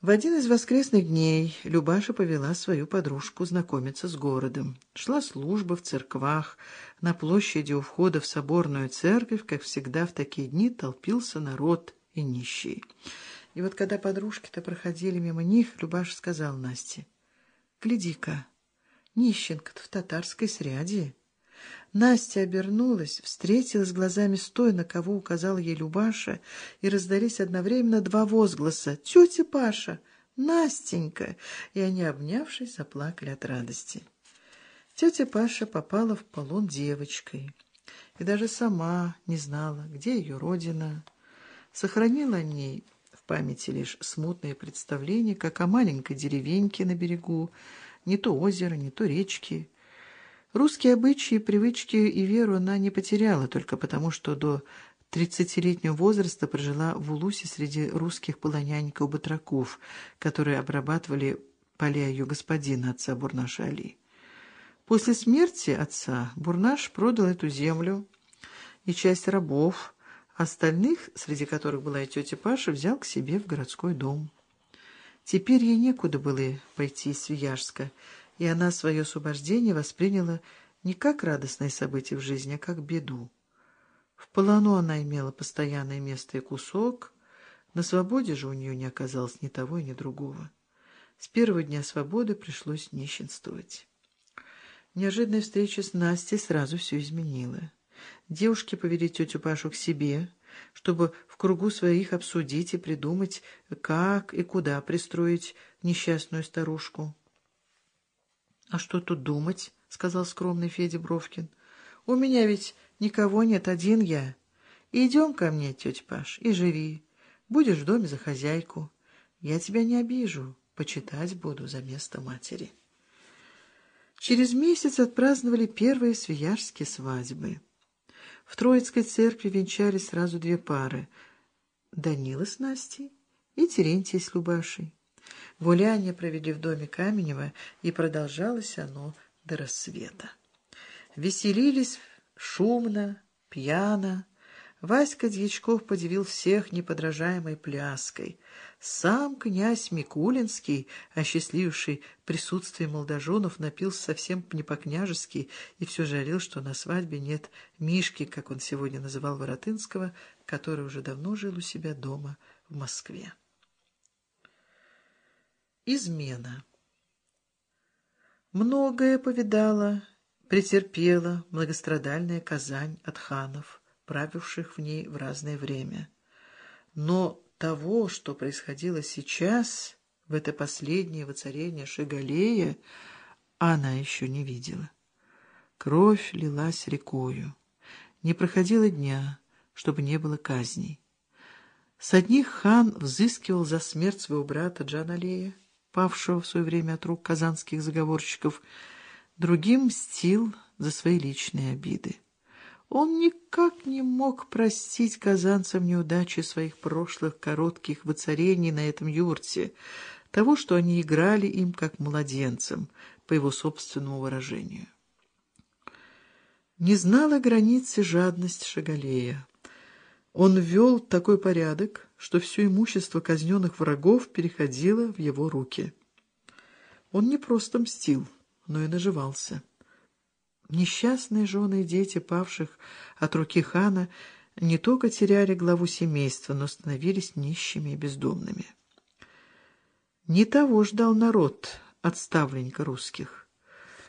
В один из воскресных дней Любаша повела свою подружку знакомиться с городом. Шла служба в церквах. На площади у входа в соборную церковь, как всегда в такие дни, толпился народ и нищие. И вот когда подружки-то проходили мимо них, Любаша сказал Насте, «Гляди-ка, нищенка-то в татарской сряде». Настя обернулась, встретилась глазами с той, на кого указал ей Любаша, и раздались одновременно два возгласа «Тетя Паша! Настенька!» И они, обнявшись, заплакали от радости. Тетя Паша попала в полон девочкой и даже сама не знала, где ее родина. Сохранила о ней в памяти лишь смутные представления, как о маленькой деревеньке на берегу, не то озера, не то речки, Русские обычаи, привычки и веру она не потеряла только потому, что до тридцатилетнего возраста прожила в Улусе среди русских полонянников-батраков, которые обрабатывали поля ее господина, отца Бурнаша Али. После смерти отца Бурнаш продал эту землю и часть рабов, остальных, среди которых была и тетя Паша, взял к себе в городской дом. Теперь ей некуда было пойти из Свияжска, и она свое освобождение восприняла не как радостное событие в жизни, а как беду. В полону она имела постоянное место и кусок, на свободе же у нее не оказалось ни того, ни другого. С первого дня свободы пришлось нищенствовать. Неожиданная встреча с Настей сразу все изменила. Девушки повели тетю Пашу к себе, чтобы в кругу своих обсудить и придумать, как и куда пристроить несчастную старушку. — А что тут думать? — сказал скромный Федя Бровкин. — У меня ведь никого нет, один я. Идем ко мне, тетя Паш, и живи. Будешь в доме за хозяйку. Я тебя не обижу, почитать буду за место матери. Через месяц отпраздновали первые свияжские свадьбы. В Троицкой церкви венчались сразу две пары — Данила с Настей и Терентий с Любашей. Гуляние провели в доме Каменева, и продолжалось оно до рассвета. Веселились шумно, пьяно. Васька Дьячков подивил всех неподражаемой пляской. Сам князь Микулинский, осчастлививший присутствие молодоженов, напился совсем не по-княжески и все жарил, что на свадьбе нет Мишки, как он сегодня называл Воротынского, который уже давно жил у себя дома в Москве. Измена. Многое повидала, претерпела многострадальная Казань от ханов, правивших в ней в разное время. Но того, что происходило сейчас, в это последнее воцарение Шигалея, она еще не видела. Кровь лилась рекою. Не проходило дня, чтобы не было казней. С одних хан взыскивал за смерть своего брата Джаналея, павшего в свое время от рук казанских заговорщиков, другим мстил за свои личные обиды. Он никак не мог простить казанцам неудачи своих прошлых коротких воцарений на этом юрте, того, что они играли им как младенцам, по его собственному выражению. Не знала границы жадность Шагалея. Он ввел такой порядок, что все имущество казненных врагов переходило в его руки. Он не просто мстил, но и наживался. Несчастные жены и дети павших от руки хана не только теряли главу семейства, но становились нищими и бездомными. Не того ждал народ от ставленника русских.